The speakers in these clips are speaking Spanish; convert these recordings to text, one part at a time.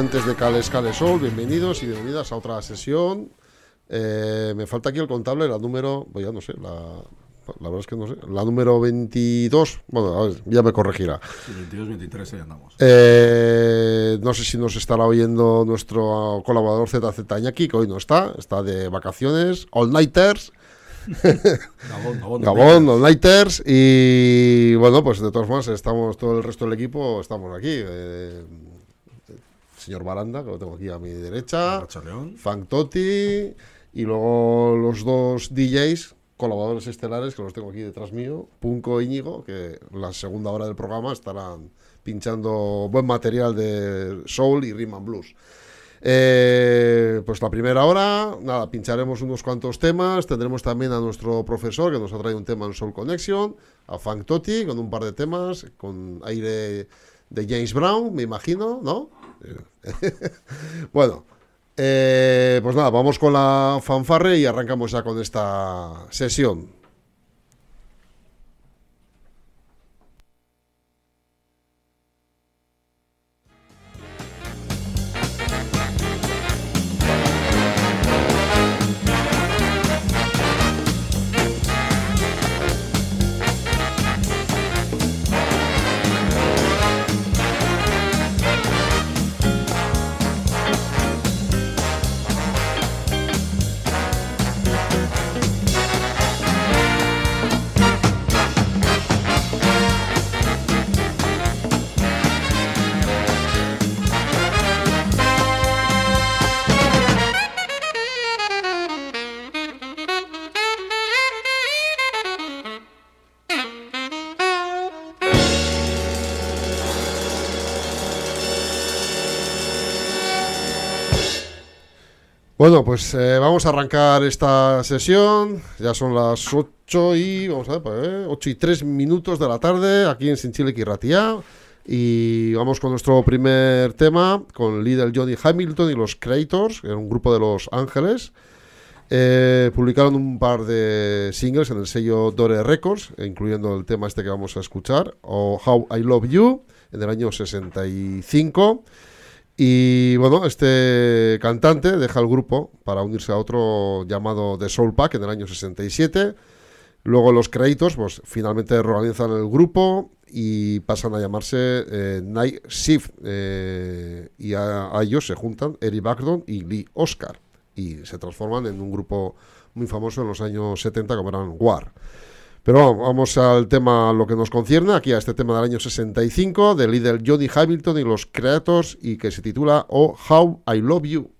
oyentes de Cales Cales Sol, bienvenidos y bienvenidas a otra sesión. Eh, me falta aquí el contable, la número, pues ya no sé, la, la verdad es que no sé, la número 22, bueno, a ver, ya me corregirá. Sí, 22, 23, ahí andamos. Eh, no sé si nos estará oyendo nuestro colaborador ZZ Iñaki, que hoy no está, está de vacaciones, all nighters. Gabón, Gabón. Gabón, All Nighters y bueno, pues de todas formas estamos, todo el resto del equipo estamos aquí. eh, señor Baranda, que lo tengo aquí a mi derecha. Frank Totti y luego los dos DJs, colaboradores estelares, que los tengo aquí detrás mío, Punco e Íñigo, que en la segunda hora del programa estarán pinchando buen material de soul y rhythm and blues. Eh, pues la primera hora, nada, pincharemos unos cuantos temas. Tendremos también a nuestro profesor que nos ha traído un tema en Soul Connection, a Frank Totti con un par de temas, con aire de James Brown, me imagino, ¿no? bueno, eh, pues nada, vamos con la fanfarre y arrancamos ya con esta sesión. Bueno, pues eh, vamos a arrancar esta sesión. Ya son las 8 y, vamos a ver, pues, eh, 8 y 3 minutos de la tarde aquí en Sinchile Ratia. Y vamos con nuestro primer tema, con Little Johnny Hamilton y los Creators, que era un grupo de Los Ángeles. Eh, publicaron un par de singles en el sello Dore Records, incluyendo el tema este que vamos a escuchar, o How I Love You, en el año 65. Y bueno, este cantante deja el grupo para unirse a otro llamado The Soul Pack en el año 67. Luego los créditos, pues finalmente organizan el grupo y pasan a llamarse eh, Night Shift. eh, y a, a ellos se juntan Eric Bagdon y Lee Oscar. Y se transforman en un grupo muy famoso en los años 70 como eran War. Pero vamos, al tema, lo que nos concierne, aquí a este tema del año 65, del líder Johnny Hamilton y los Creators, y que se titula Oh, How I Love You.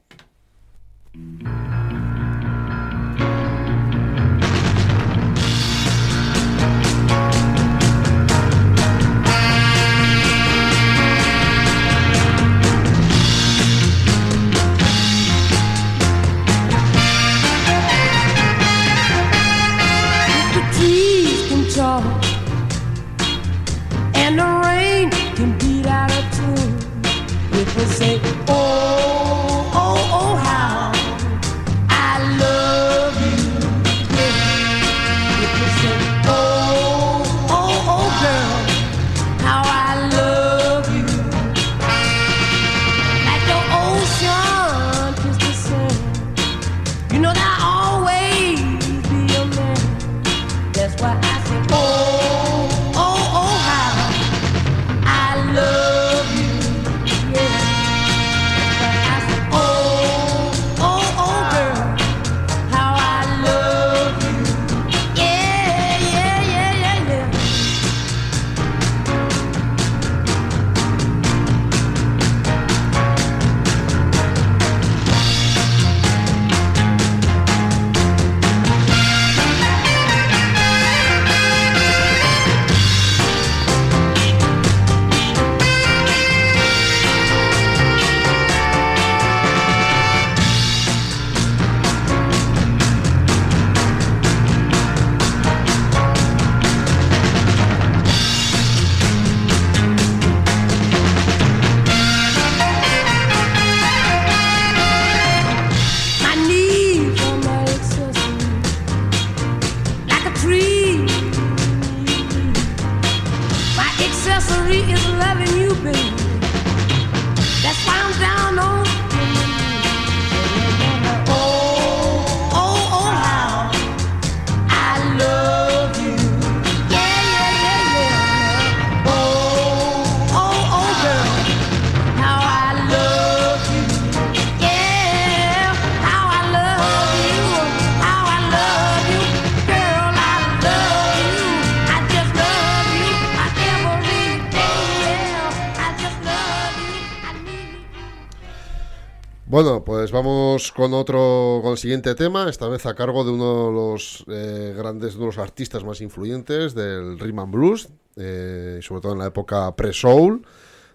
Siguiente tema, esta vez a cargo de uno de los eh, grandes, de los artistas más influyentes del rhythm and blues, eh, sobre todo en la época pre-soul.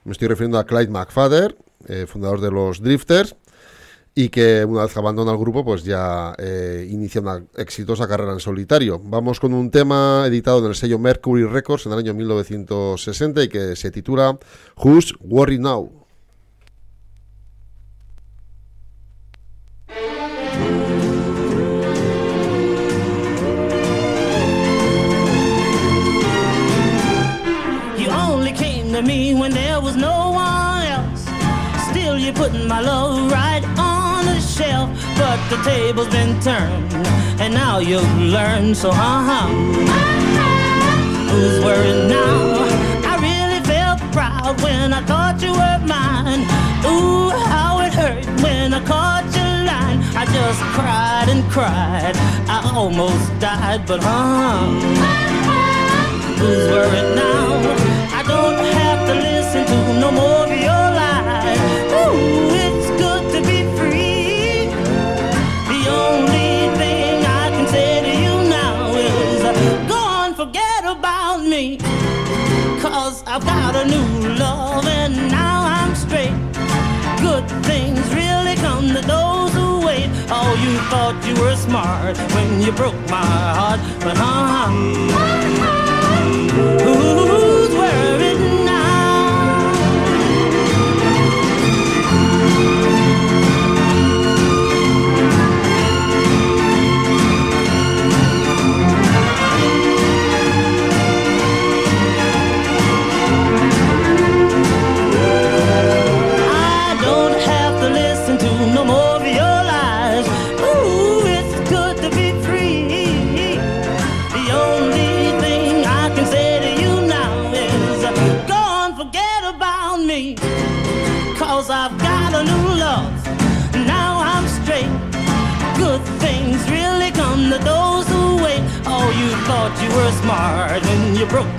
Me estoy refiriendo a Clyde McFadder, eh, fundador de los Drifters, y que una vez abandona el grupo, pues ya inicia una exitosa carrera en solitario. Vamos con un tema editado en el sello Mercury Records en el año 1960 y que se titula Who's Worry Now. Love right on the shelf. But the table's been turned, and now you've learned. So, huh, huh. Who's worried now? I really felt proud when I thought you were mine. Ooh, how it hurt when I caught your line. I just cried and cried. I almost died, but huh. Oh, you thought you were smart when you broke my heart, but uh-huh. huh? Who's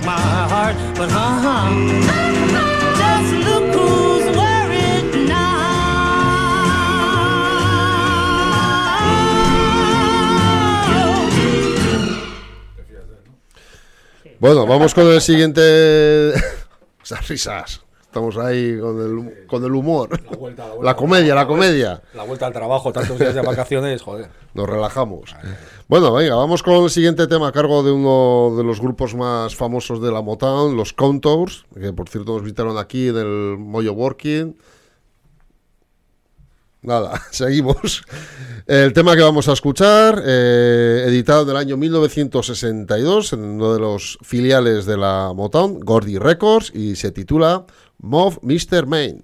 my heart. But uh huh. Just look who's worried now. Bueno, vamos con el siguiente. Risas. Estamos ahí con el, con el humor. La vuelta, la vuelta. La comedia, la comedia. La vuelta al trabajo, tantos días de vacaciones, joder. Nos relajamos. Bueno, venga, vamos con el siguiente tema a cargo de uno de los grupos más famosos de la Motown, los Contours, que por cierto nos visitaron aquí en el Moyo Working. Nada, seguimos. El tema que vamos a escuchar, eh, editado en el año 1962 en uno de los filiales de la Motown, Gordy Records, y se titula Move Mr. Main.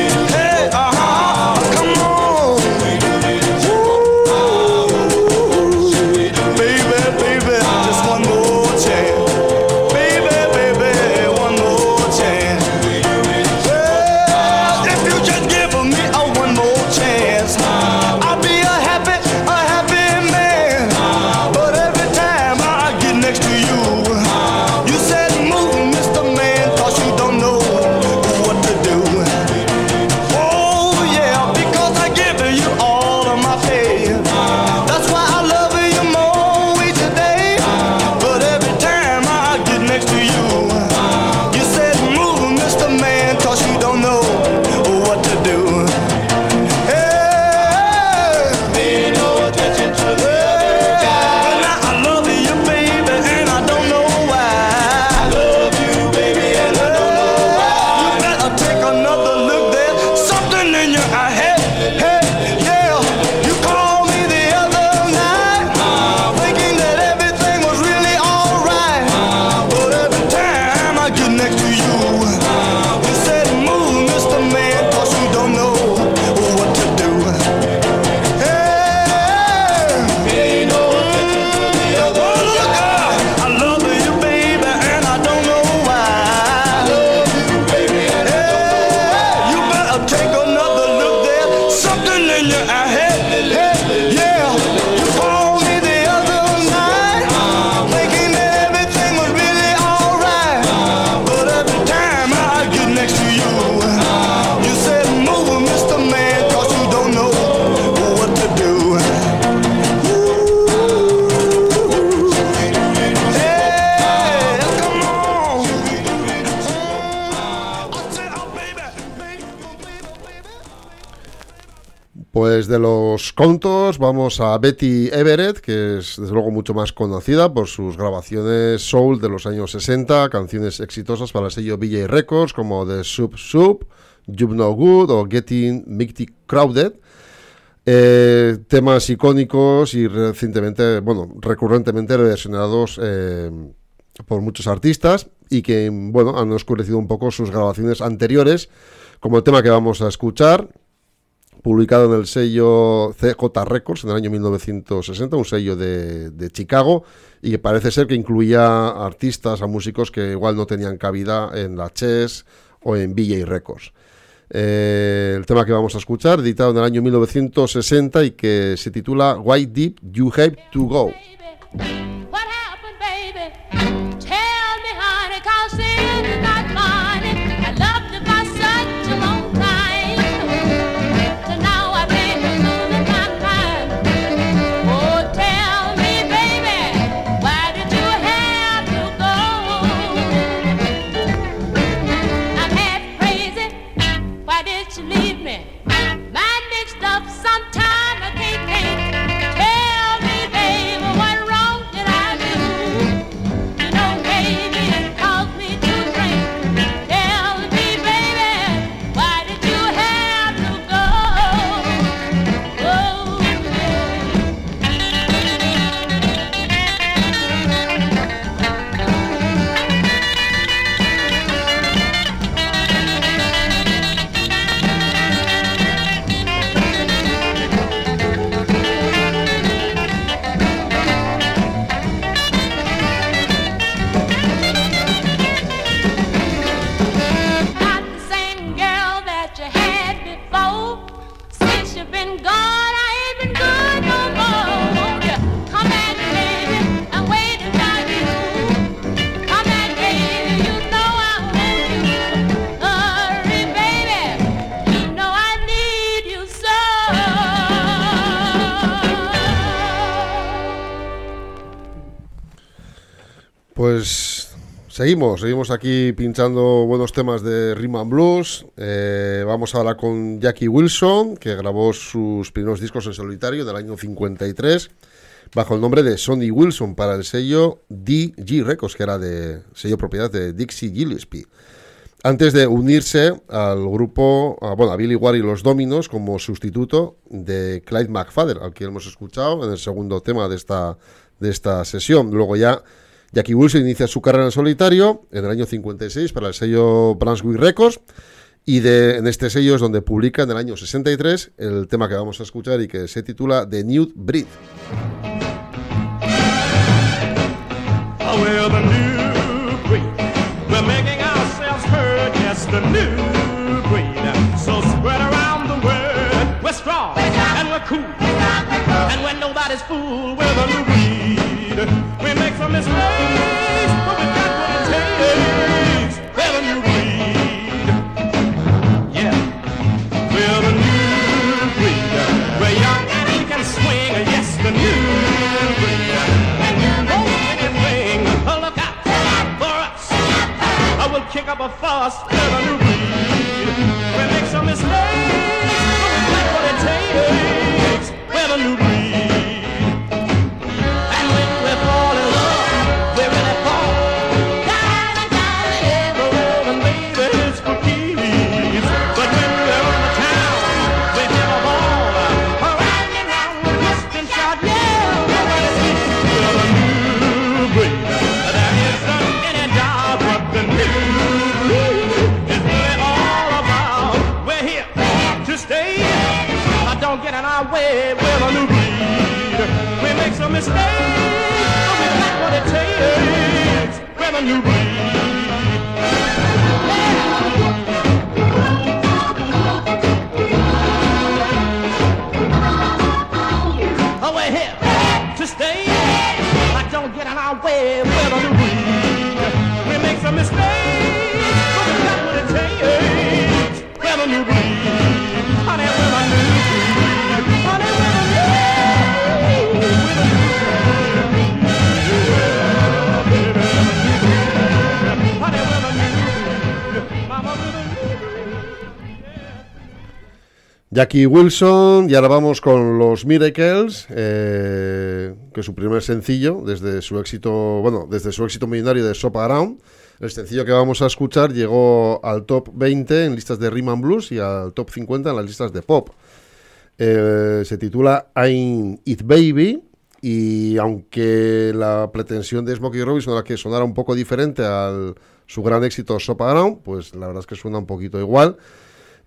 Pues de los contos vamos a Betty Everett, que es desde luego mucho más conocida por sus grabaciones soul de los años 60, canciones exitosas para el sello BJ Records como The Soup Soup, You No Good o Getting Mighty Crowded. Eh, temas icónicos y recientemente, bueno, recurrentemente versionados eh, por muchos artistas y que, bueno, han oscurecido un poco sus grabaciones anteriores, como el tema que vamos a escuchar, publicado en el sello CJ Records en el año 1960, un sello de, de Chicago, y que parece ser que incluía artistas, a músicos que igual no tenían cabida en la Chess o en BJ Records. Eh, el tema que vamos a escuchar, editado en el año 1960 y que se titula Why Deep You Have to Go. What happened, baby? Pues seguimos, seguimos aquí pinchando buenos temas de Rhythm Blues. Eh, vamos ahora con Jackie Wilson, que grabó sus primeros discos en solitario del año 53, bajo el nombre de Sonny Wilson para el sello DG Records, que era de sello propiedad de Dixie Gillespie. Antes de unirse al grupo, bueno, a Billy Ward y los Dominos como sustituto de Clyde McFadden, al que hemos escuchado en el segundo tema de esta, de esta sesión. Luego ya Jackie Wilson inicia su carrera en solitario en el año 56 para el sello Brunswick Records y de, en este sello es donde publica en el año 63 el tema que vamos a escuchar y que se titula The New Breed. Oh, well, the new breed. We're making ourselves heard, yes, the new breed. So spread around the word. We're strong and we're cool. And when nobody's fool, we're the new breed. We make some mistakes, but we got what it takes. The new breed. Yeah. The new breed. We're young can swing. Yes, the new breed. Anything, oh, look out for us. I will kick up a fuss. New breed. We make some mistakes, but we got what it takes. We're the new breed. Takes. We're the new breed. Honey, we're the new breed. Jackie Wilson, y ahora vamos con los Miracles, eh, que es su primer sencillo desde su éxito, bueno, desde su éxito millonario de Shop Around. El sencillo que vamos a escuchar llegó al top 20 en listas de rhythm blues y al top 50 en las listas de pop. Eh, se titula I'm It Baby y aunque la pretensión de Smokey Robinson era que sonara un poco diferente al su gran éxito Shop Around, pues la verdad es que suena un poquito igual.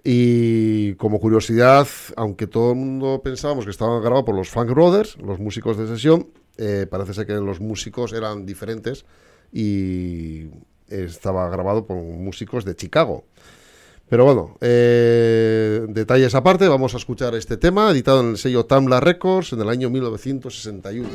Y como curiosidad, aunque todo el mundo pensábamos que estaba grabado por los Funk Brothers, los músicos de sesión, eh, parece ser que los músicos eran diferentes y estaba grabado por músicos de Chicago. Pero bueno, eh, detalles aparte, vamos a escuchar este tema, editado en el sello Tamla Records en el año 1961.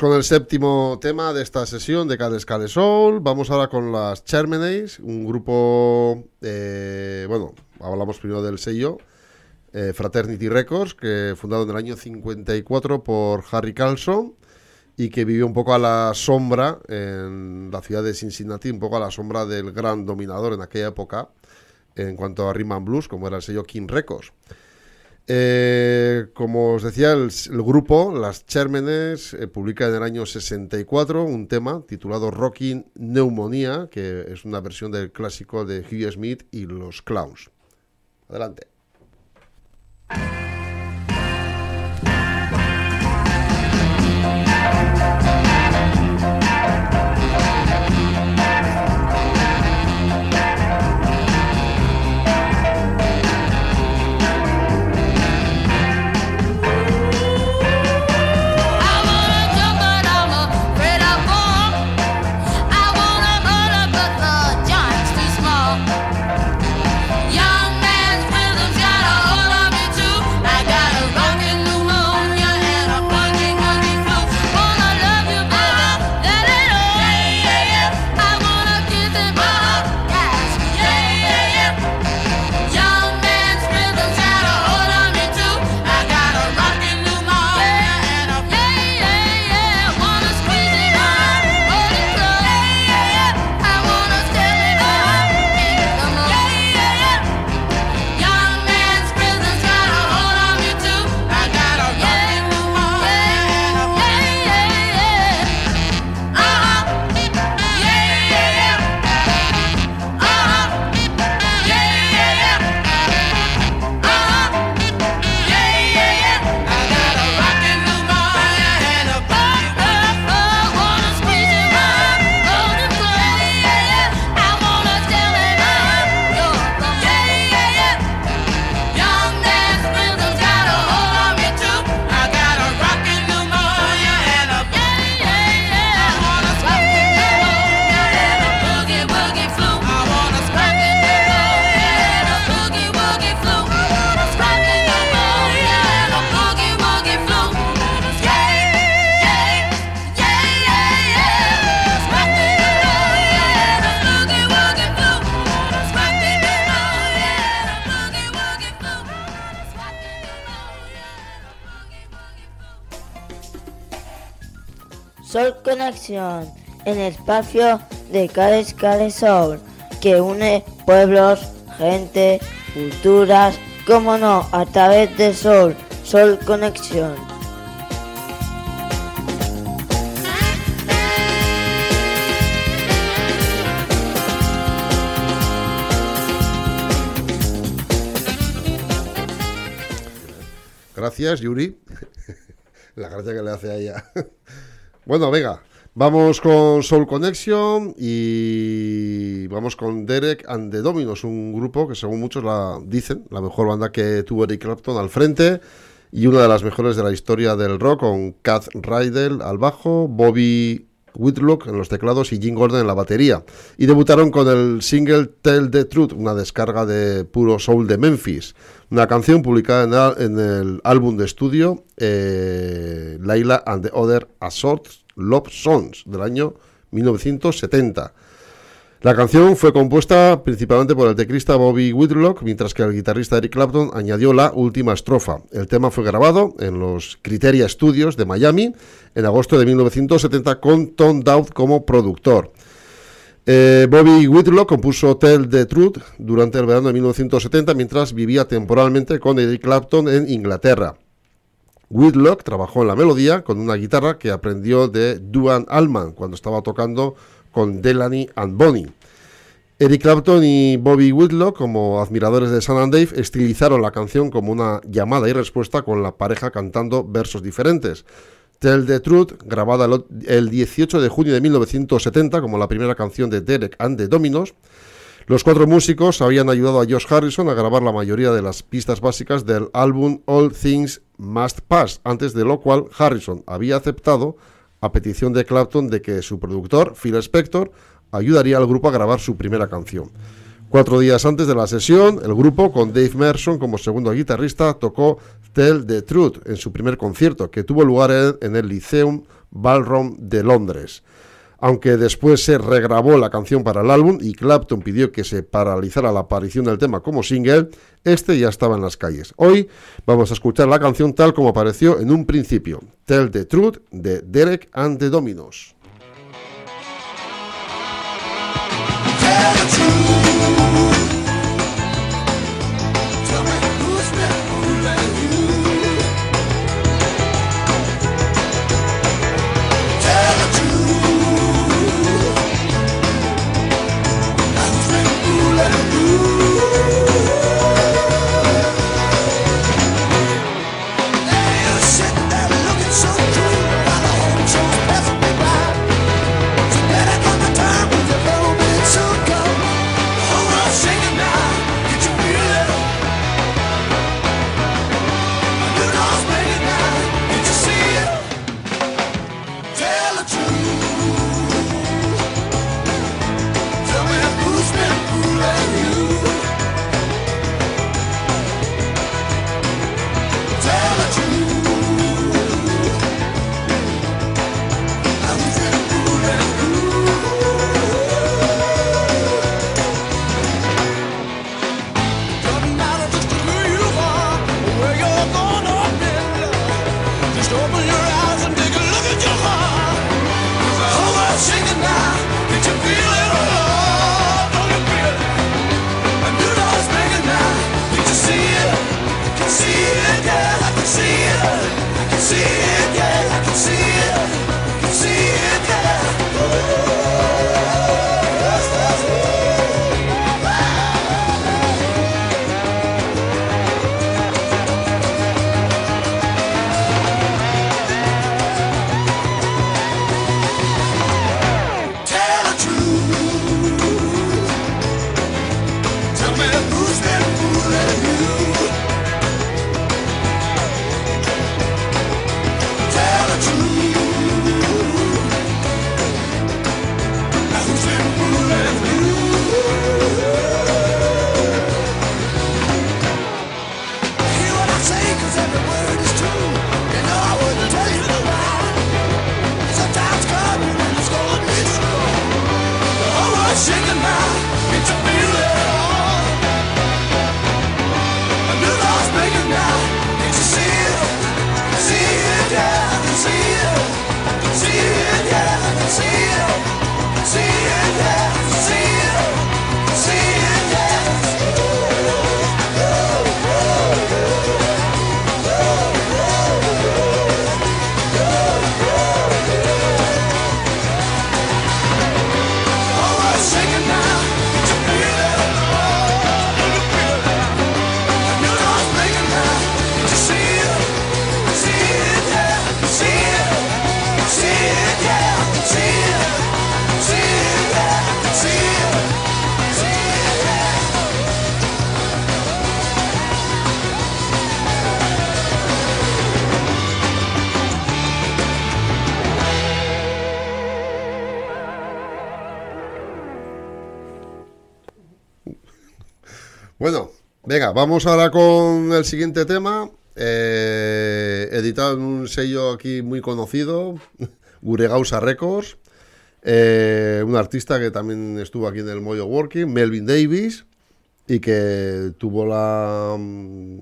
Con el séptimo tema de esta sesión de Cales Cale Soul. Vamos ahora con las Chermenays, un grupo, eh, bueno, hablamos primero del sello, eh, Fraternity Records, que fundado en el año 54 por Harry Carlson y que vivió un poco a la sombra en la ciudad de Cincinnati, un poco a la sombra del gran dominador en aquella época en cuanto a rhythm and blues, como era el sello King Records. Eh, como os decía, el, grupo, las Chérmenes, eh, publica en el año 64 un tema titulado Rocking Neumonía, que es una versión del clásico de Hugh Smith y los Clowns. Adelante. En el espacio de Cales Cales Soul, que une pueblos, gente, culturas, como no, a través de Soul, Soul Connection. Gracias, Yuri. La gracia que le hace a ella. bueno, venga, vamos con Soul Connection y vamos con Derek and the Dominos, un grupo que según muchos la dicen, la mejor banda que tuvo Eric Clapton al frente y una de las mejores de la historia del rock con Kath Rydell al bajo, Bobby Whitlock en los teclados y Jim Gordon en la batería. Y debutaron con el single Tell the Truth, una descarga de puro soul de Memphis. Una canción publicada en, el álbum de estudio eh, Laila and the Other Assorts Love Songs del año 1970. La canción fue compuesta principalmente por el teclista Bobby Whitlock, mientras que el guitarrista Eric Clapton añadió la última estrofa. El tema fue grabado en los Criteria Studios de Miami en agosto de 1970 con Tom Dowd como productor. Eh, Bobby Whitlock compuso Tell the Truth durante el verano de 1970 mientras vivía temporalmente con Eric Clapton en Inglaterra. Whitlock trabajó en la melodía con una guitarra que aprendió de Duane Allman cuando estaba tocando con Delaney and Bonnie. Eric Clapton y Bobby Whitlock, como admiradores de San and Dave, estilizaron la canción como una llamada y respuesta con la pareja cantando versos diferentes. Tell the Truth, grabada el, el 18 de junio de 1970 como la primera canción de Derek and the Dominos, los cuatro músicos habían ayudado a Josh Harrison a grabar la mayoría de las pistas básicas del álbum All Things Must Pass, antes de lo cual Harrison había aceptado, a petición de Clapton, de que su productor, Phil Spector, ayudaría al grupo a grabar su primera canción. Cuatro días antes de la sesión, el grupo, con Dave Merson como segundo guitarrista, tocó Tell the Truth en su primer concierto, que tuvo lugar en, el Lyceum Ballroom de Londres. Aunque después se regrabó la canción para el álbum y Clapton pidió que se paralizara la aparición del tema como single, este ya estaba en las calles. Hoy vamos a escuchar la canción tal como apareció en un principio, Tell the Truth de Derek and the Dominos. Venga, vamos ahora con el siguiente tema. eh, editado en un sello aquí muy conocido, Guregausa Records. eh, un artista que también estuvo aquí en el Moyo Working, Melvin Davis, y que tuvo la. mm,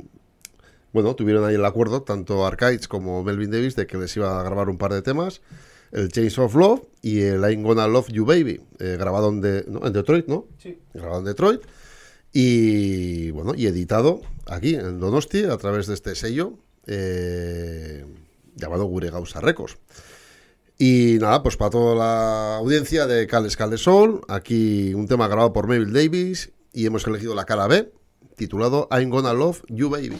Bueno, tuvieron ahí el acuerdo, tanto Arcades como Melvin Davis, de que les iba a grabar un par de temas. El Chains of Love y el I'm Gonna Love You Baby, eh, grabado en, de- ¿no? en Detroit, ¿no? Sí. Grabado en Detroit. Y bueno, y editado aquí en Donosti a través de este sello eh, llamado Guregausa Records. Y nada, pues para toda la audiencia de Cales Cales aquí un tema grabado por Melvin Davis y hemos elegido la cara B, titulado I'm Gonna Love You Baby.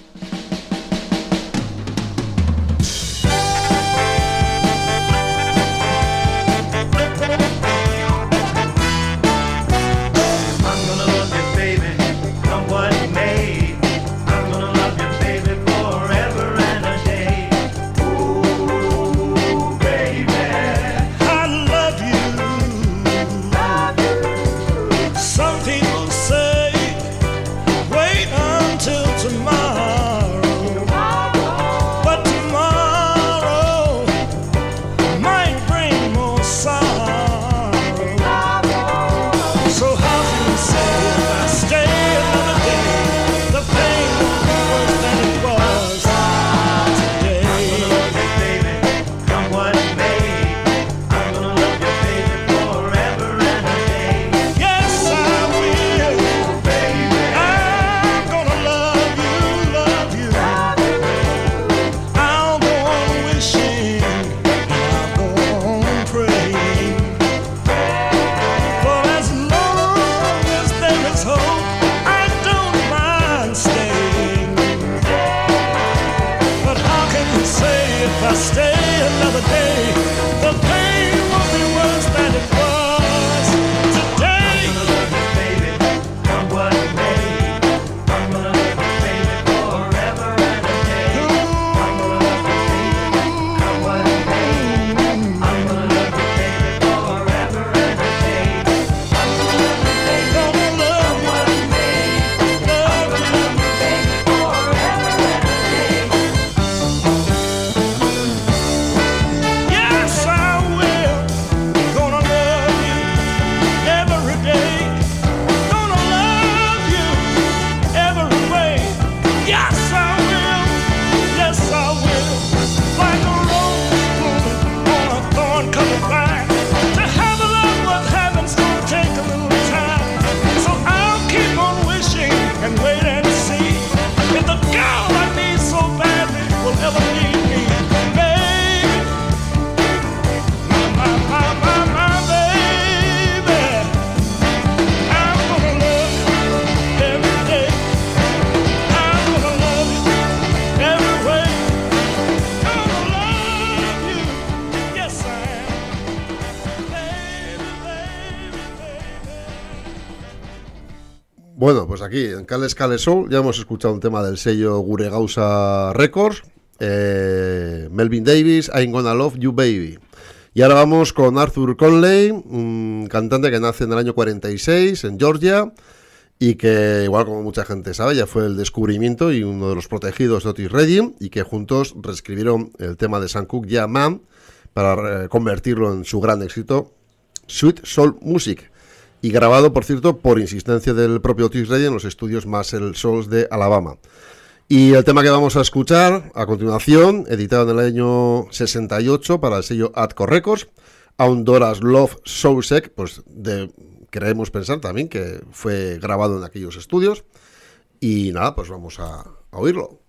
Cales Cales Soul. Ya hemos escuchado un tema del sello Guregausa Records, eh, Melvin Davis, I'm Gonna Love You Baby. Y ahora vamos con Arthur Conley, un cantante que nace en el año 46 en Georgia y que, igual como mucha gente sabe, ya fue el descubrimiento y uno de los protegidos de Otis Redding y que juntos reescribieron el tema de Sam Cooke, Yeah Man, para eh, convertirlo en su gran éxito, Sweet Soul Music y grabado, por cierto, por insistencia del propio Otis Redding en los estudios Muscle Souls de Alabama. Y el tema que vamos a escuchar a continuación, editado en el año 68 para el sello Atco Records, Aundora's Love Soulsec, pues de, creemos pensar también que fue grabado en aquellos estudios. Y nada, pues vamos a oírlo.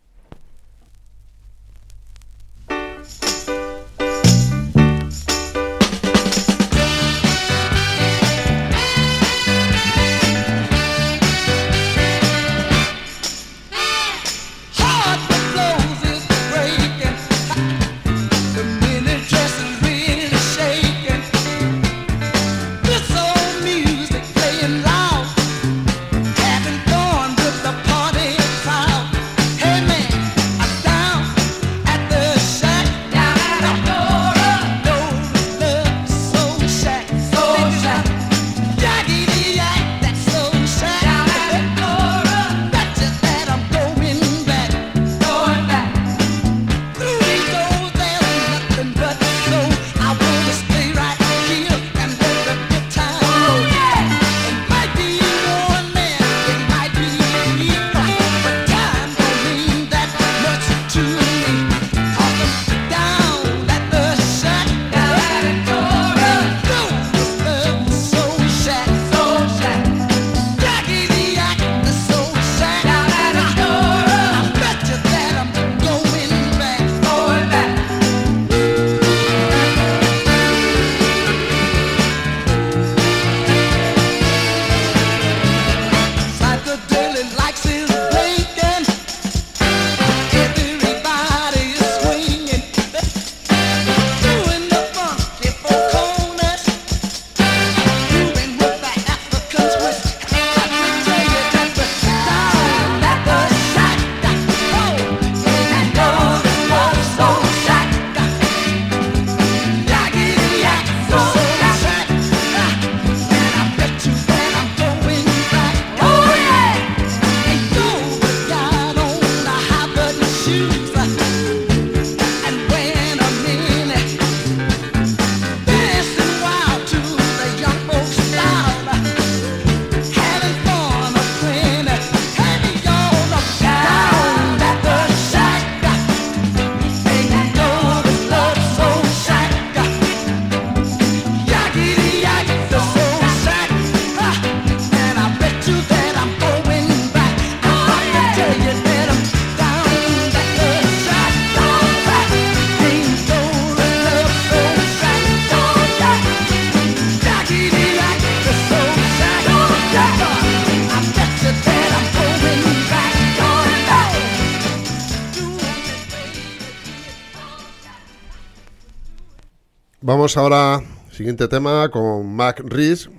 Ahora, siguiente tema, con Mac Reese.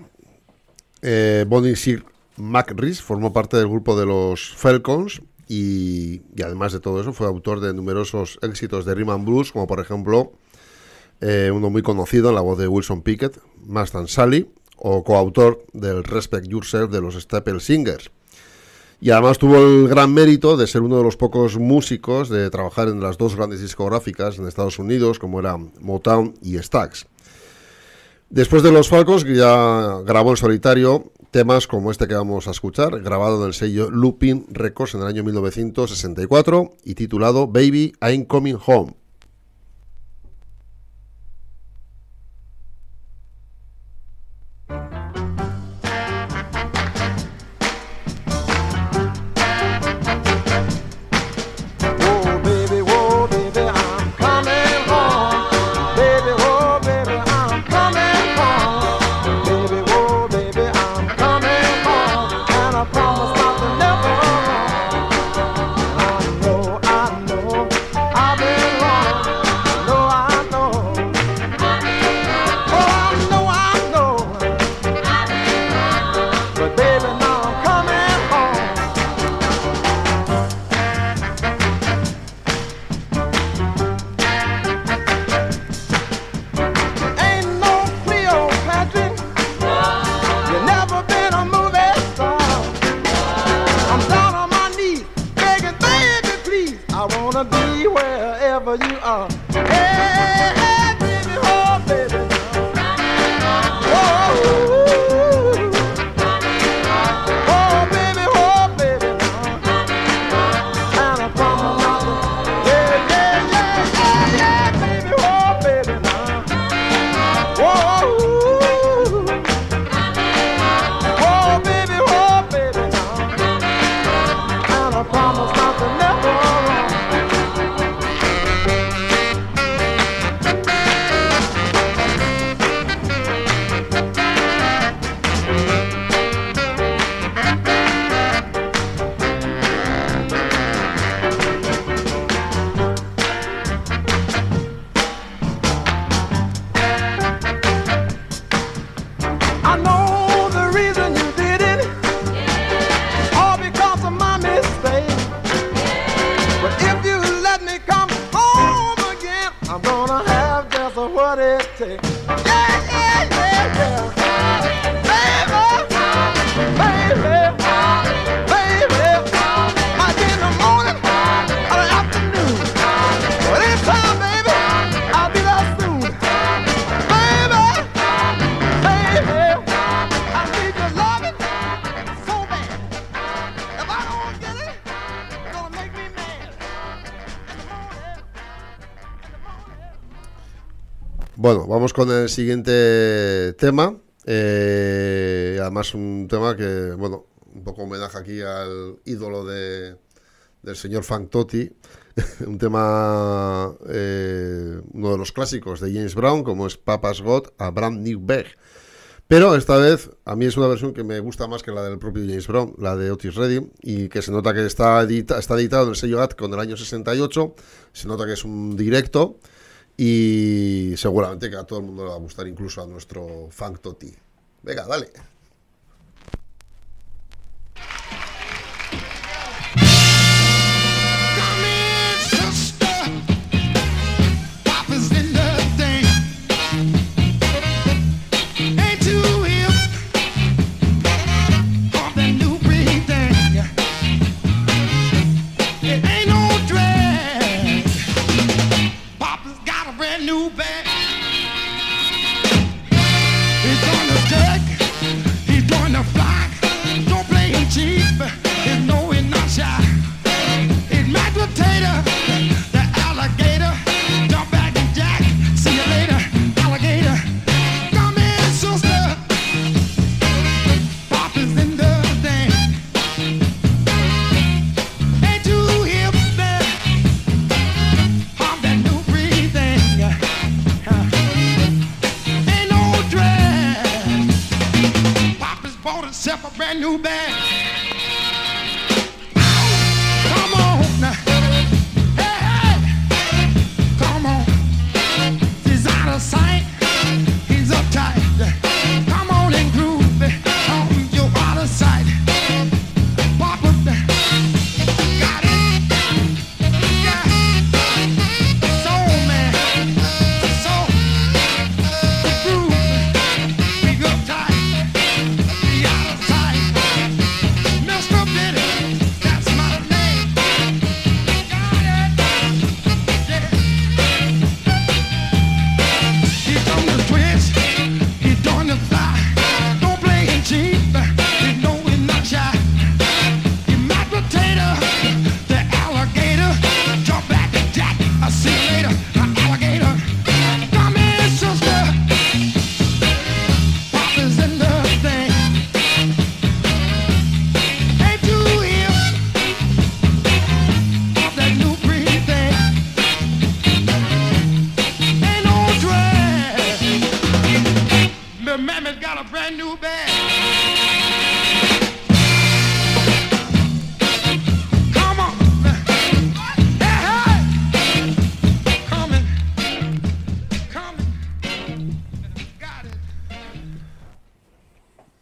Eh, Bonnie Sir Mac Reese formó parte del grupo de los Falcons y, además de todo eso fue autor de numerosos éxitos de rhythm and blues, como por ejemplo eh, uno muy conocido en la voz de Wilson Pickett, Más Sally, o coautor del Respect Yourself de los Staple Singers. Y además tuvo el gran mérito de ser uno de los pocos músicos de trabajar en las dos grandes discográficas en Estados Unidos, como eran Motown y Stax. Después de los Falcons, ya grabó en solitario temas como este que vamos a escuchar, grabado en el sello Looping Records en el año 1964 y titulado Baby I'm Coming Home. Siguiente tema. eh, además, un tema que, bueno, un poco homenaje aquí al ídolo de, del señor Fantoti. un tema, eh, uno de los clásicos de James Brown, como es Papa's Got a Brand New Bag. Pero esta vez a mí es una versión que me gusta más que la del propio James Brown, la de Otis Redding, y que se nota que está, edita- está editado en el sello Atco del año 68, se nota que es un directo, y seguramente que a todo el mundo le va a gustar, incluso a nuestro Funk Toti. Venga, dale. Brand new bag.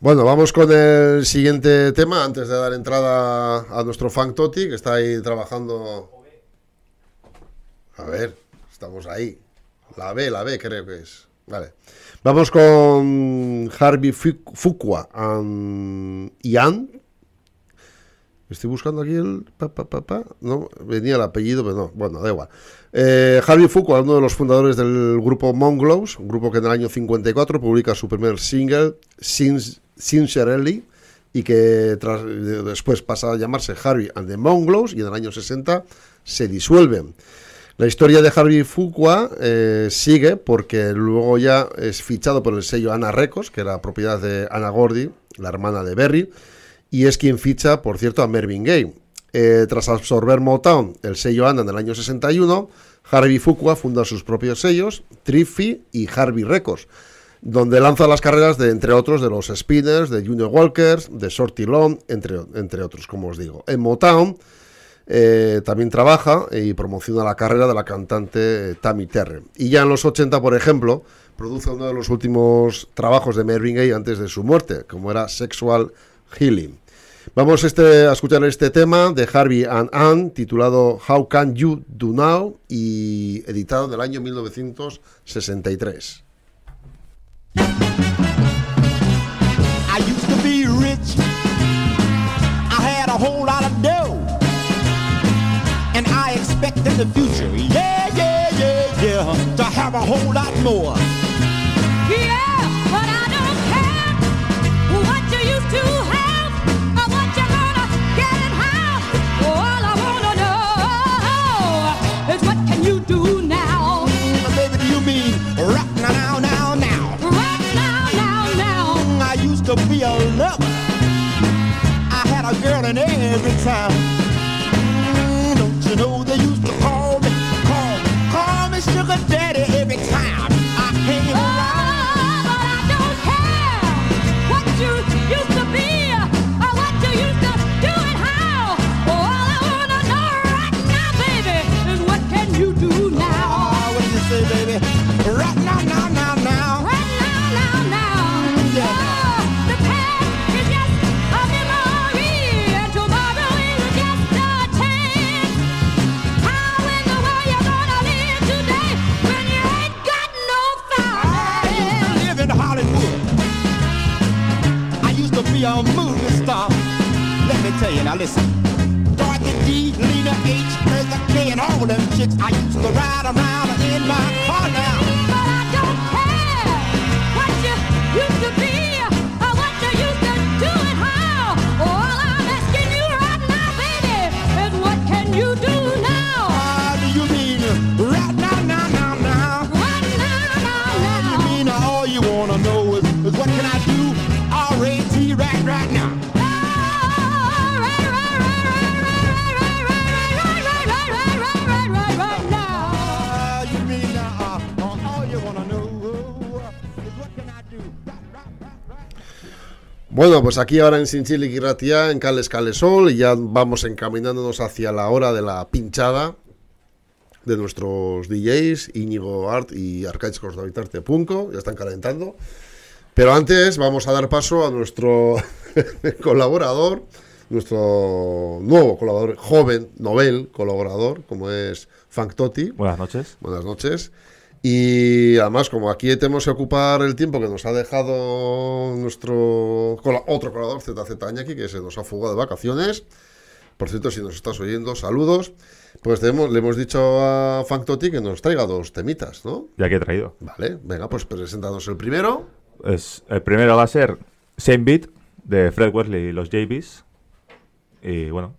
Bueno, vamos con el siguiente tema antes de dar entrada a nuestro Funk Toti, que está ahí trabajando. A ver, estamos ahí. La B, la B creo que es. Vale. Vamos con Harvey Fu- Fuqua and Ian. Estoy buscando aquí el. Pa, pa. No, venía el apellido, pero no. Bueno, da igual. Eh, Harvey Fuqua, uno de los fundadores del grupo Mongols, un grupo que en el año 54 publica su primer single, Sin- Sincerely, y que tras- de- después pasa a llamarse Harvey and the Mongols, y en el año 60 se disuelven. La historia de Harvey Fuqua eh, sigue porque luego ya es fichado por el sello Ana Records, que era propiedad de Anna Gordy, la hermana de Berry, y es quien ficha, por cierto, a Mervyn Gaye. Eh, tras absorber Motown, el sello Anna en el año 61, Harvey Fuqua funda sus propios sellos, Triffy y Harvey Records, donde lanza las carreras de, entre otros, de los Spinners, de Junior Walkers, de Shorty Long, entre, entre otros, como os digo. En Motown eh, también trabaja y promociona la carrera de la cantante eh, Tammy Terry. Y ya en los 80, por ejemplo, produce uno de los últimos trabajos de Marvin Gaye antes de su muerte, como era Sexual Healing. Vamos este, a escuchar este tema de Harvey and Ann, titulado How Can You Do Now, y editado en el año 1963. I used to be rich. I had a whole lot of dough. And I expect in the future, yeah, yeah, yeah, yeah, to have a whole lot more. Yeah, but I don't care what you used to have or what you're gonna get and how. All I wanna know is what can you do to be a lover. I had a girl in every town. Bueno, pues aquí ahora en Sinchil y Ratia, en Cales Calesol, y ya vamos encaminándonos hacia la hora de la pinchada de nuestros DJs, Íñigo Art y Arcaiz Cosdavitarte Punco, ya están calentando. Pero antes vamos a dar paso a nuestro colaborador, nuestro nuevo colaborador, joven, novel colaborador, como es Funk Totti. Buenas noches. Buenas noches. Y además, como aquí tenemos que ocupar el tiempo que nos ha dejado nuestro otro colaborador, ZZ Añaki, que se nos ha fugado de vacaciones. Por cierto, si nos estás oyendo, saludos. Pues tenemos- le hemos dicho a Funk Totti que nos traiga dos temitas, ¿no? Ya que he traído. Vale, venga, pues presentanos el primero. Es, el primero va a ser Same Beat de Fred Wesley y los JBs. Y bueno,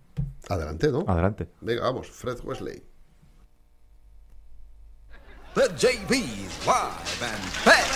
Adelante, ¿no? adelante. Venga, vamos, Fred Wesley. The JB's live and back.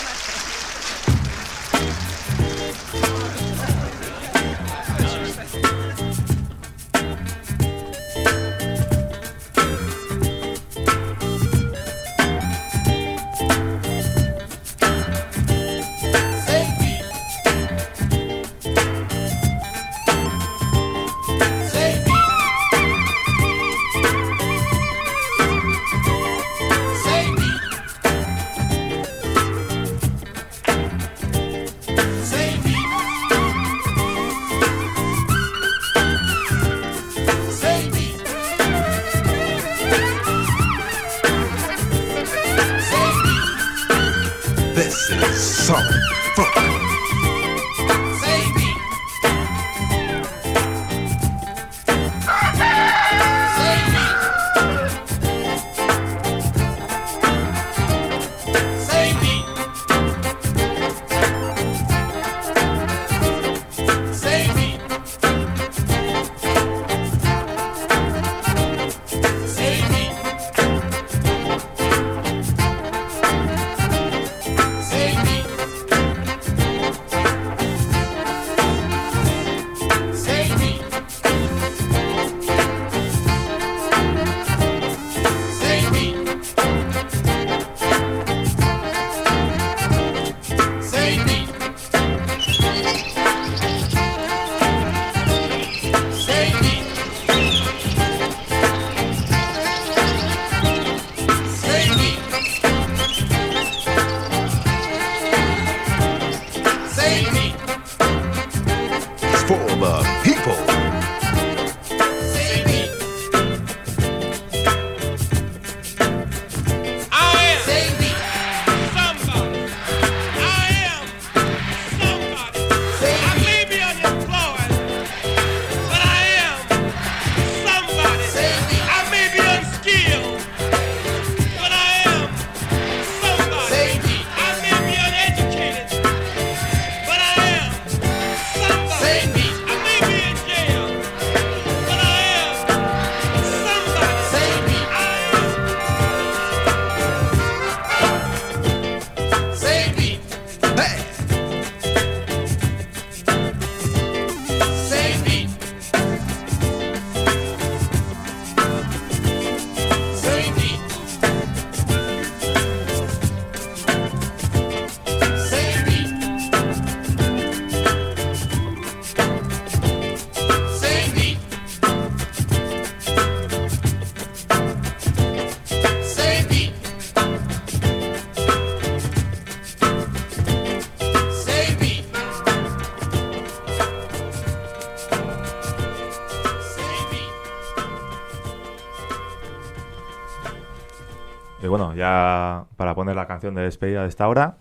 Ya para poner la canción de despedida de esta hora,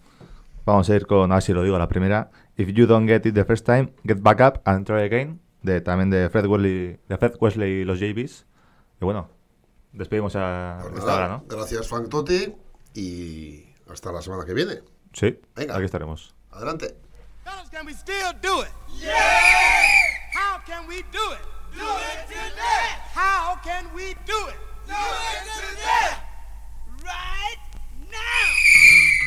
vamos a ir con, a ver si lo digo la primera, If You Don't Get It the First Time, Get Back Up and Try Again, de, también de Fred Wesley, de Fred Wesley y los JBs. Y bueno, despedimos a Pues esta nada, hora, ¿no? Gracias, Frank Totti. Y hasta la semana que viene. Sí, Venga. aquí estaremos. Adelante. Can we still do it? Yeah! How can we do it? Do it today! How can we do it? Do it today! Right now!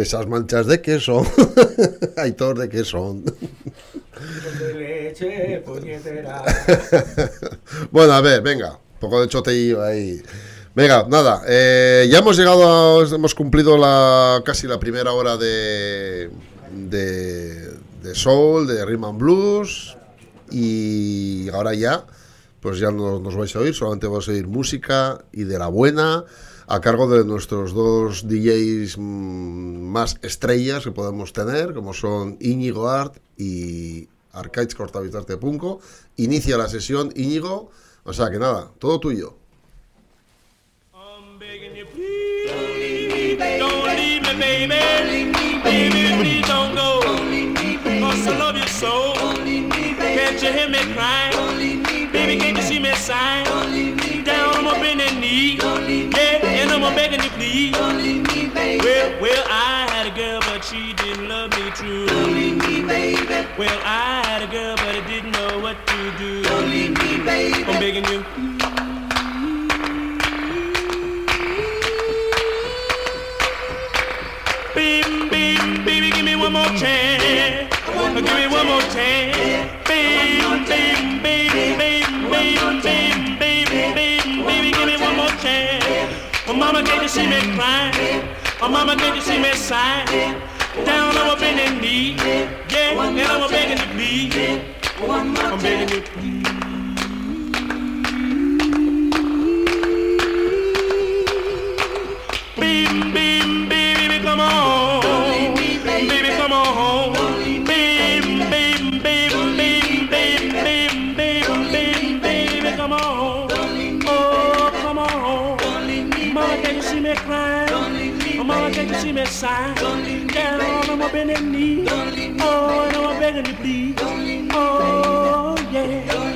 Esas manchas de queso. Aitor, ¿de qué son? De puñetera. bueno, a ver, venga. Poco de choteillo ahí. Venga, nada. eh, ya hemos llegado, a- hemos cumplido la casi la primera hora de, de, de soul, de rhythm and blues. Y ahora ya, pues ya no nos vais a oír, solamente vais a oír música y de la buena, a cargo de nuestros dos DJs mm, más estrellas que podemos tener, como son Íñigo Art y Arcaiz Cortavitarte Punco. Inicia la sesión Íñigo, o sea que nada, todo tuyo. Don't Well, I had a girl, but she didn't love me true. Don't leave me, baby. Well, I had a girl, but I didn't know what to do. Don't leave me, baby. I'm begging you. Bim bim baby, give me one more chance. One more give me one more chance. Bim bim Baby, baby, baby, baby, baby. Mama, can't see me crying? My mama nigga, she made sign. Down, on my bending knee. Yeah, and I'm a begging to be. I'm begging to please. Beam, beam, baby, come on. Baby, come on home. Don't leave me, oh, come on. Mama, can you see me crying? My mama take she me sign. Down on I'm up in the knee. Oh, and I'm begging you please. Oh, yeah.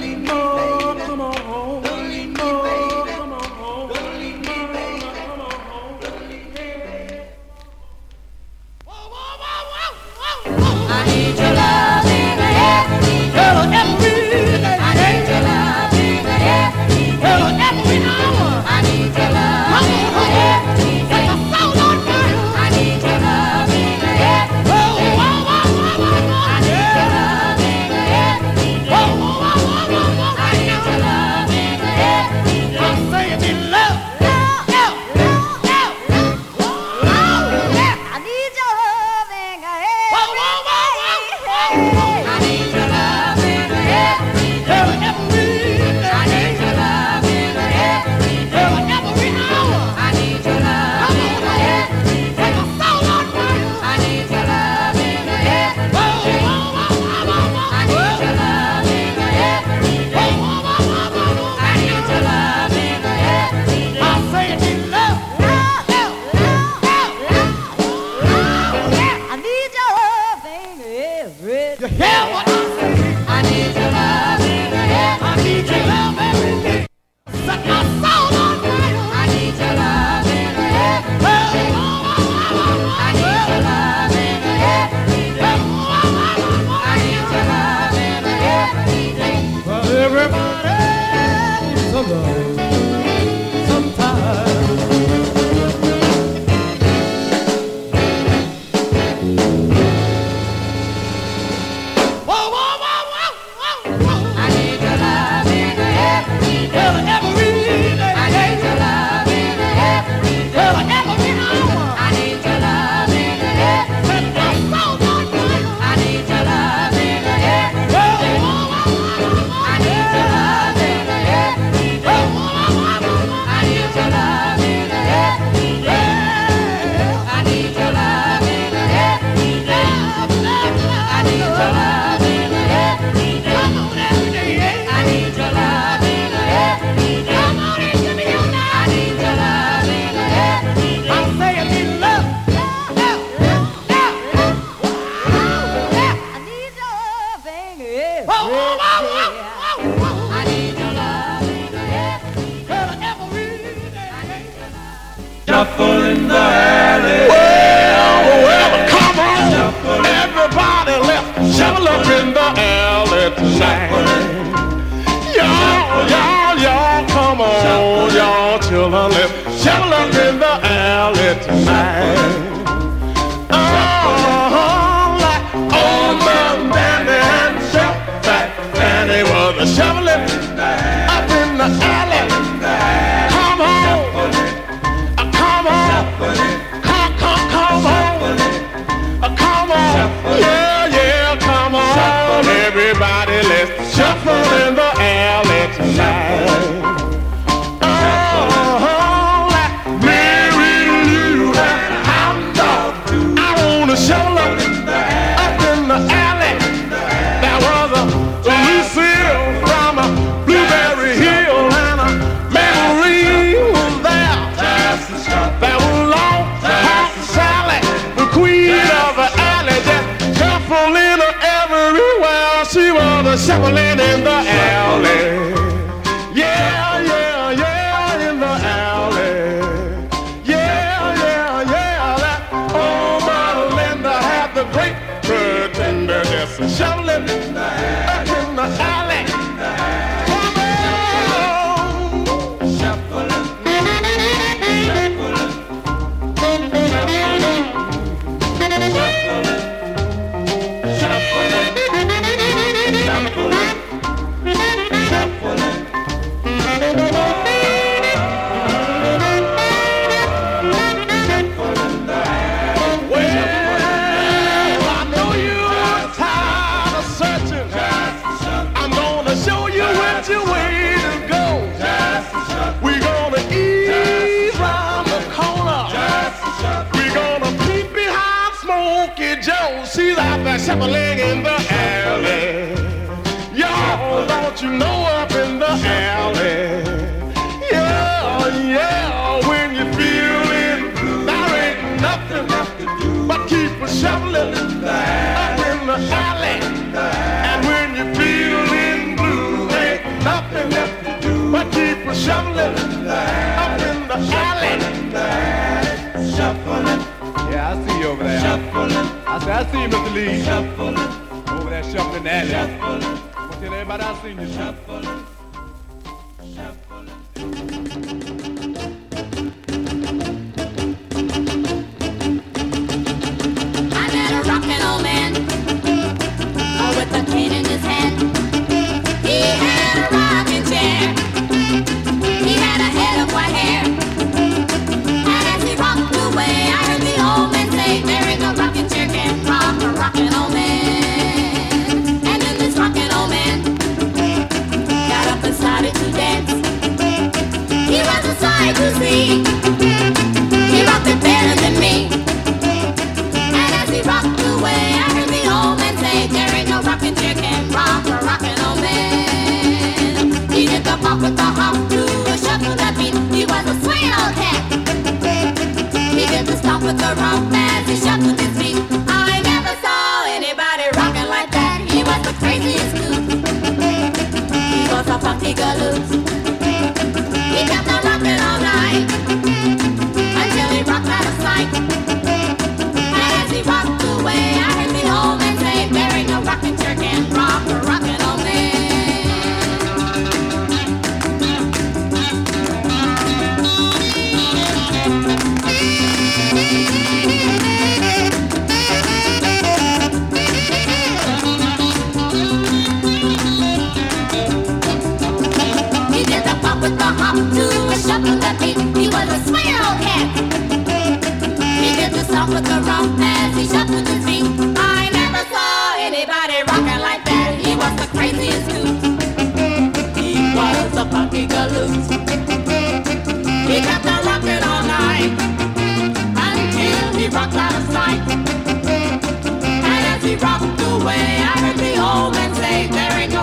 volver. up in the alley. Shuffling. Yeah, I see you over there. Shuffling. I say, I see you, Mr. Lee. Shuffling. Over there shuffling alley. Shuffling. I'm gonna tell everybody I seen you. Shuffling.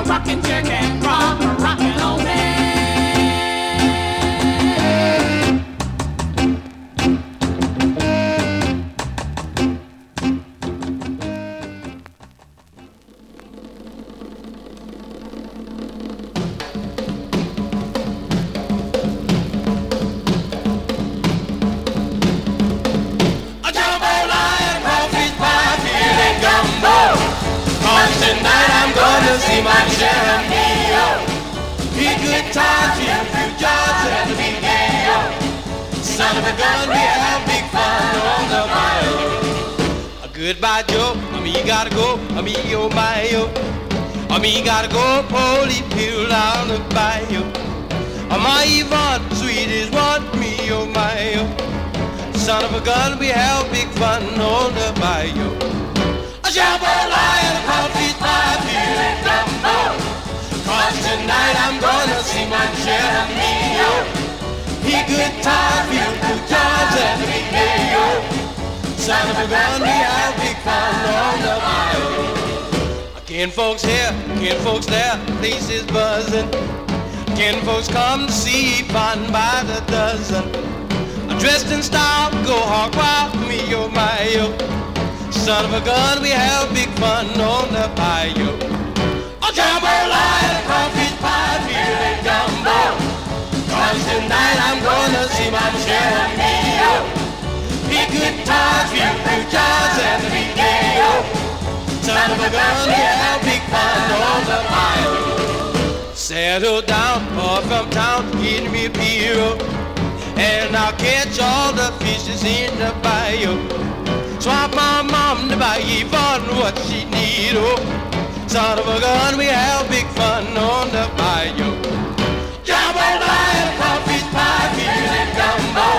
rocking chair. Ten folks there, places buzzing. Ten folks come to see fun by the dozen. Dressed in style, go hard wild, me oh my oh. Son of a gun, we have big fun on the bayou. A jambalaya, coffee pie, beer and gumbo. Cause tonight I'm gonna see my cherry. Big guitars, big blue jars, and the big day. Oh. Son of a gun, yeah, because on the fire. Settle down, far from town, get me a beer, and I'll catch all the fishes in the bayou. Swap my mom to buy Yvonne what she need, oh. Son of a gun, we have big fun on the bayou. Jambalaya, on coffee, pie, beer, and gumbo.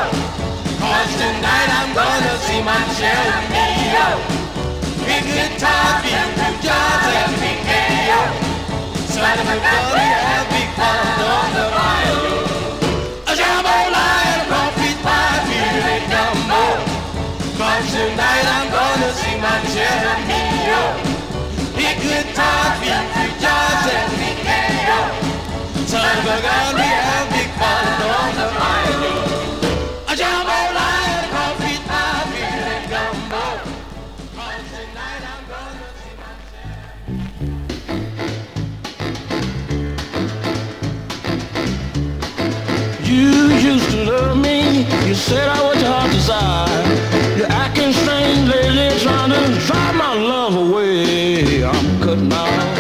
Cause tonight I'm gonna see my cherry good times, we have good jobs, and we can. Slide have big fun on the. A jambalaya we no tonight I'm gonna sing my Jeremio. Big have we have big fun on the. You said I was hard to decide. You're acting strange lately, trying to drive my love away. I'm cutting out.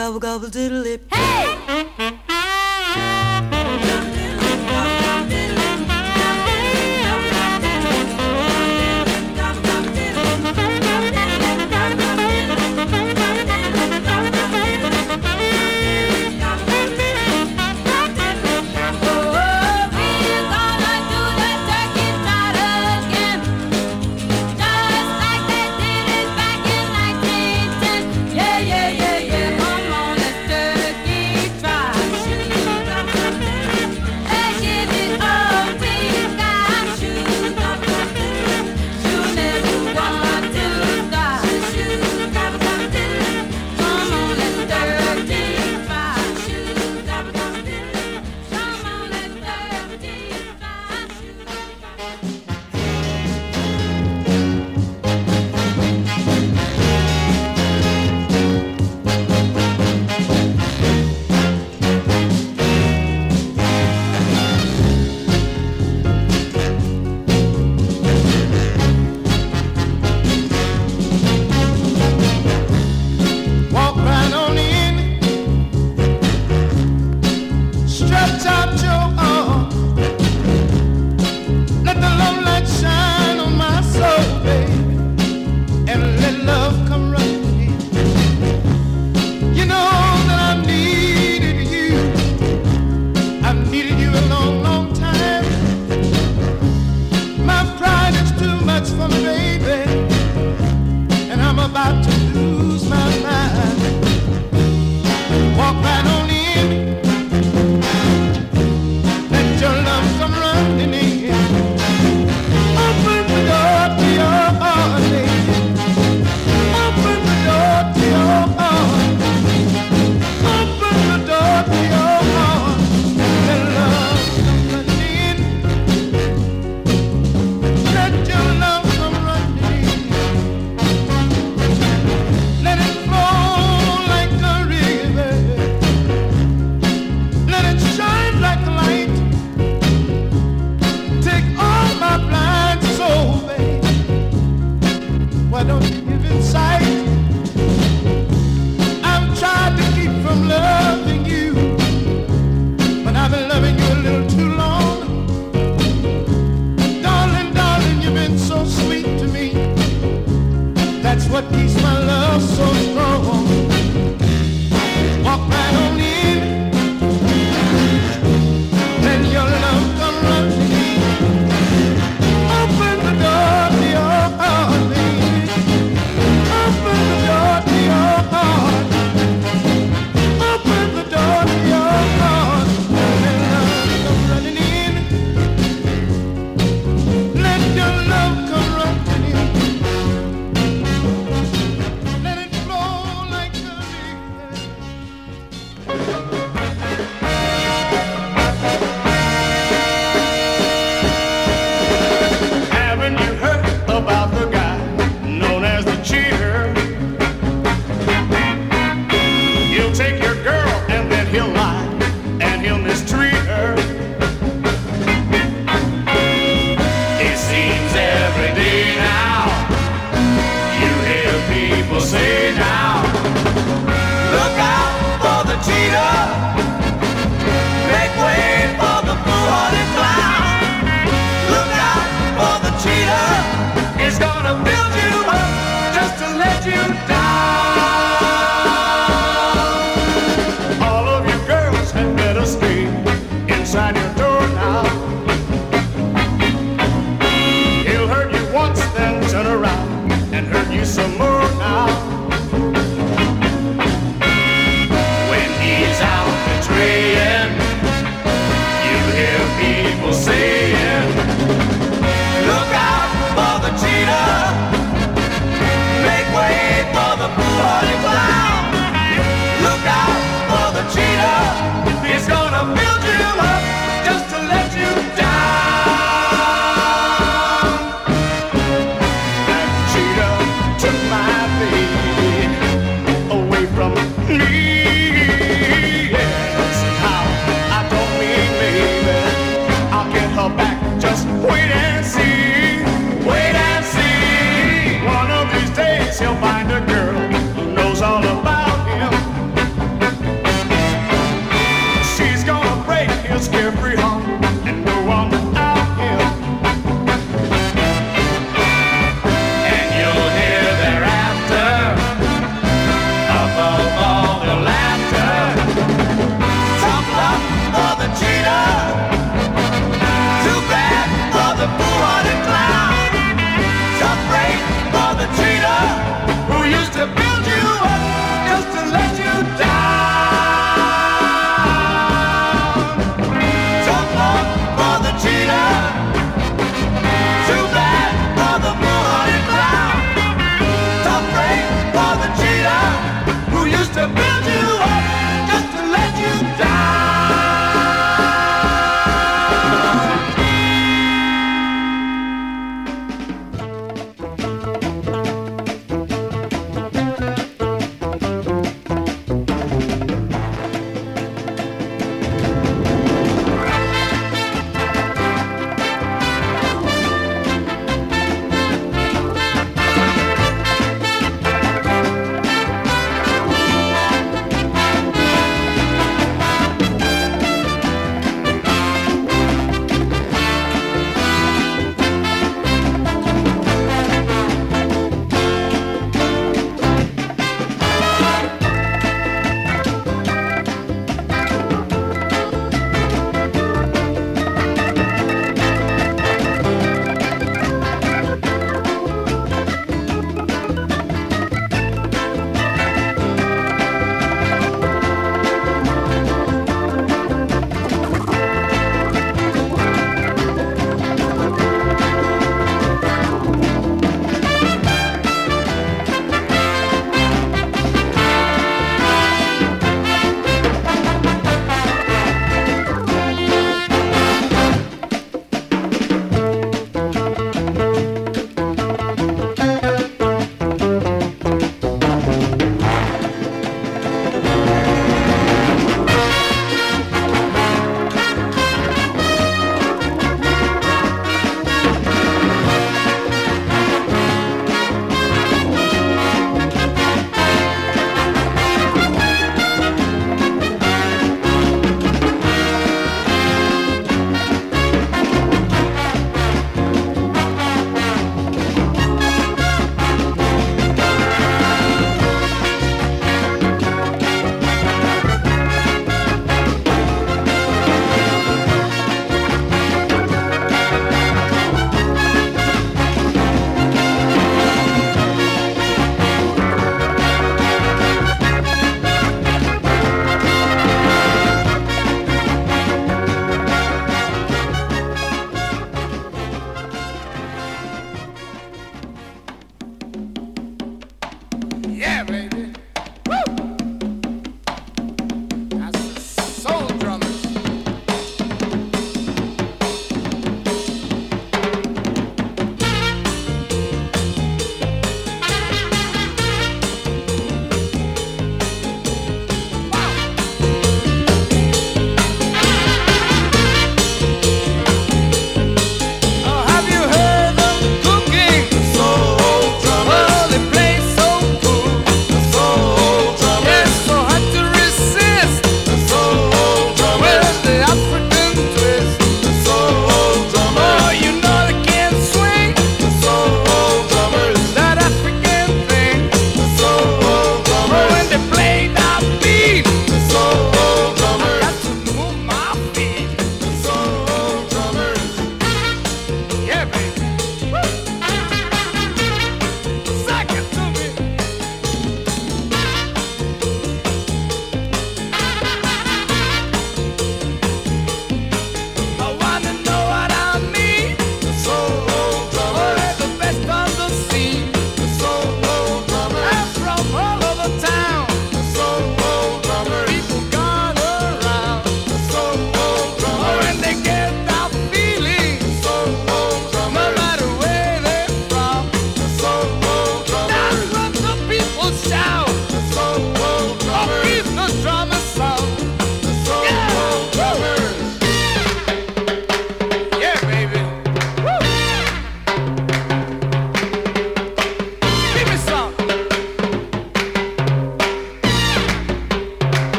gav gav diddle hey!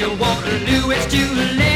Your Waterloo. It's too late.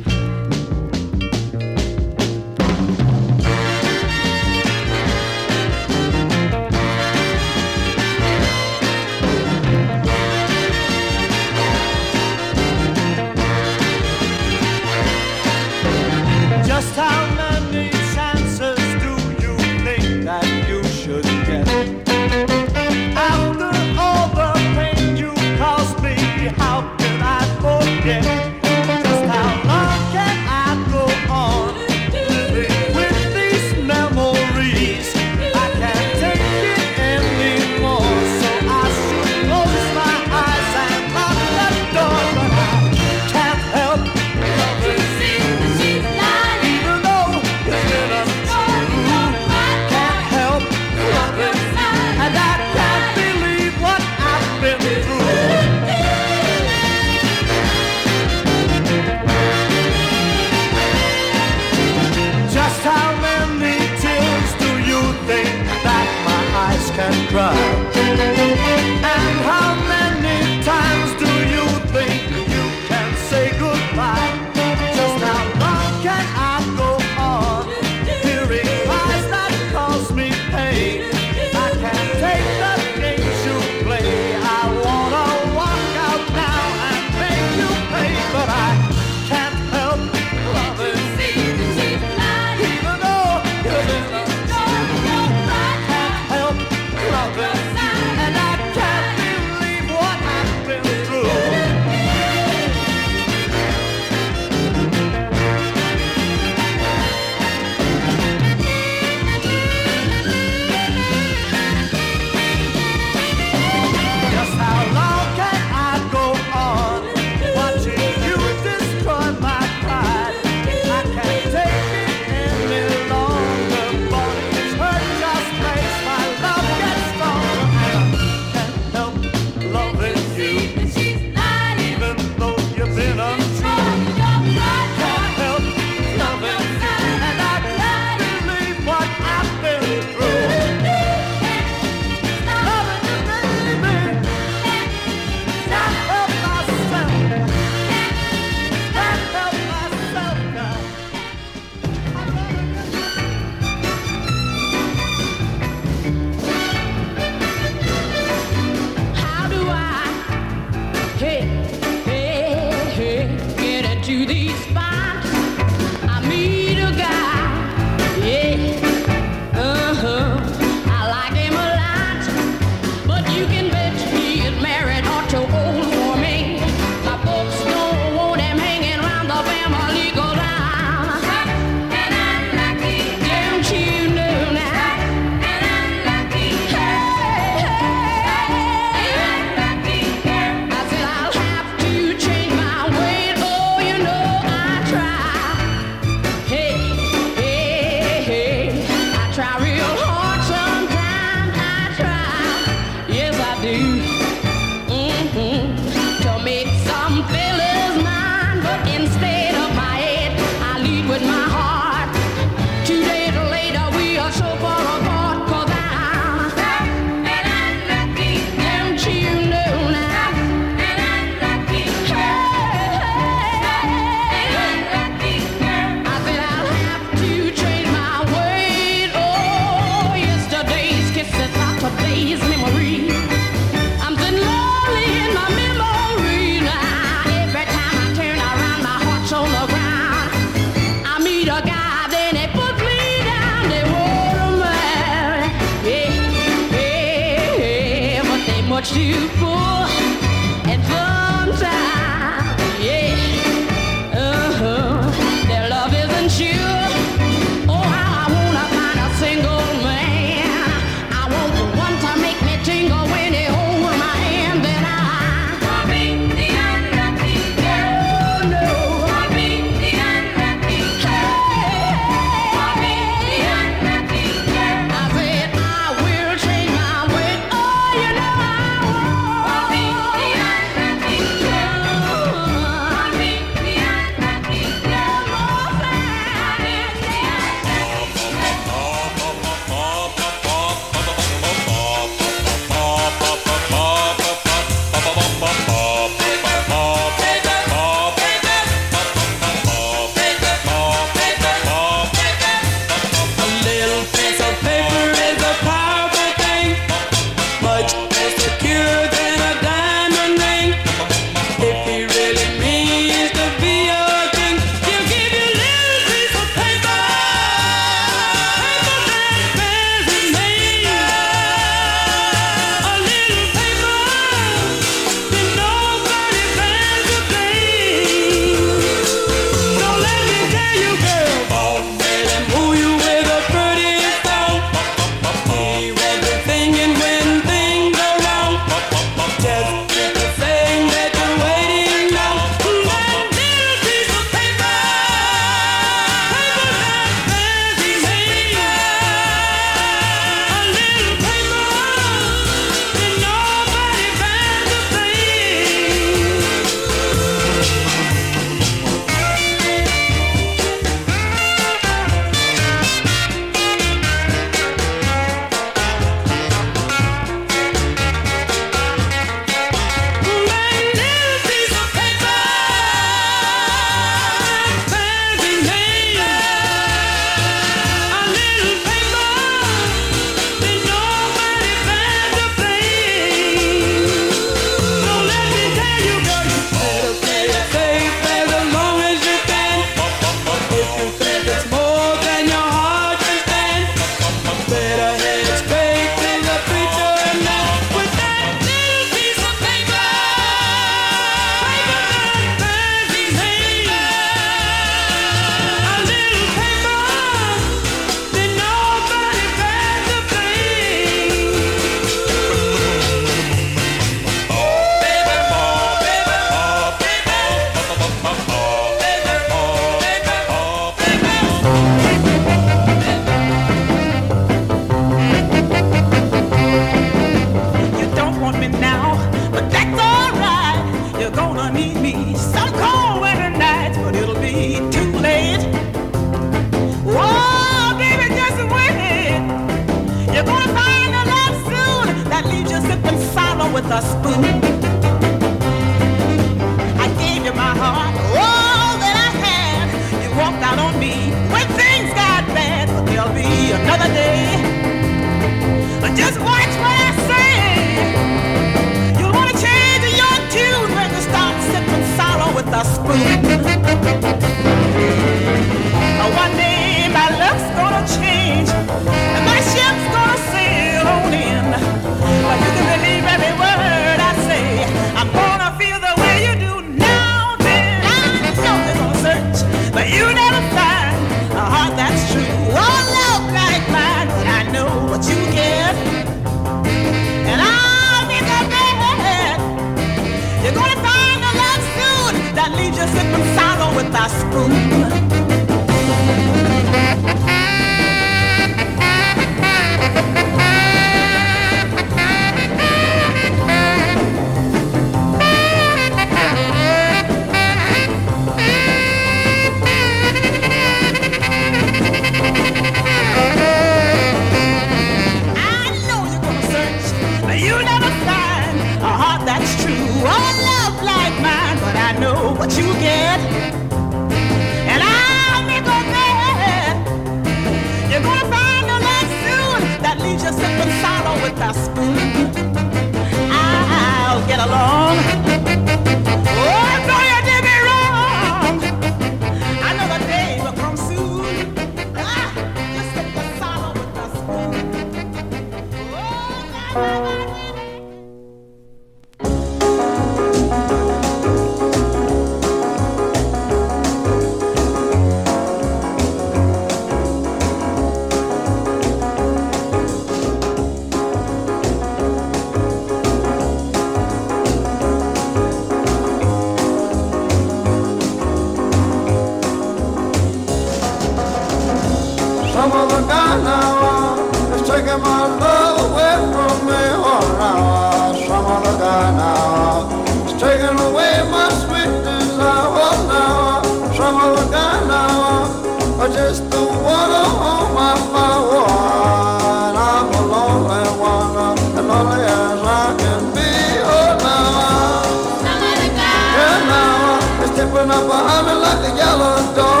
Island dog.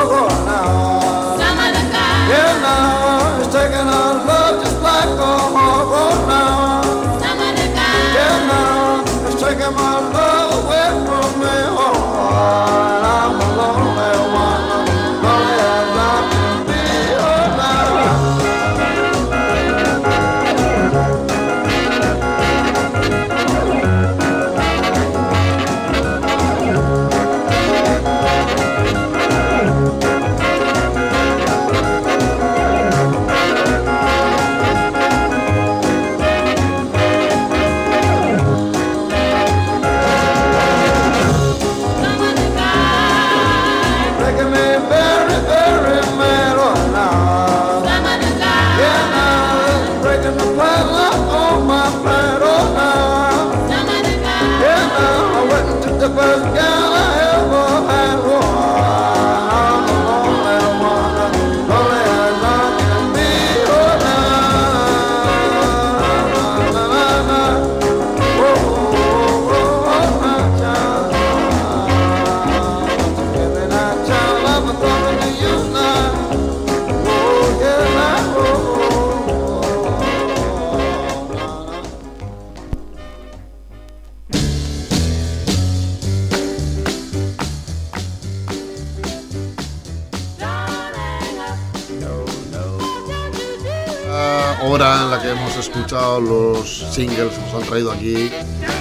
Los singles que nos han traído aquí,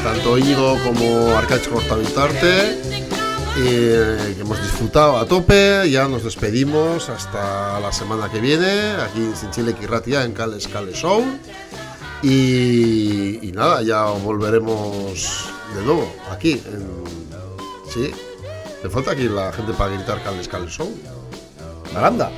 tanto Íñigo como Arcach Cortavitarte, que hemos disfrutado a tope. Ya nos despedimos hasta la semana que viene, aquí en Sinchile Kirratia, en Cales Cales Show. Y, nada, ya volveremos de nuevo aquí. en- sí, le falta aquí la gente para gritar Cales Cales Show. La banda.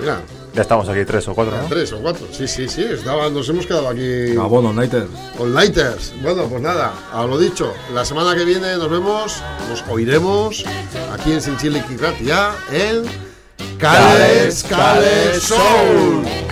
Mira, Ya estamos aquí tres o cuatro, ¿no? Tres o cuatro, sí, sí, sí. Estaba, nos hemos quedado aquí. Ah, bueno, Nighters. All Nighters. Bueno, pues nada, a lo dicho. La semana que viene nos vemos, nos oiremos aquí en Sinchile Kiratia en Cales Cales Soul.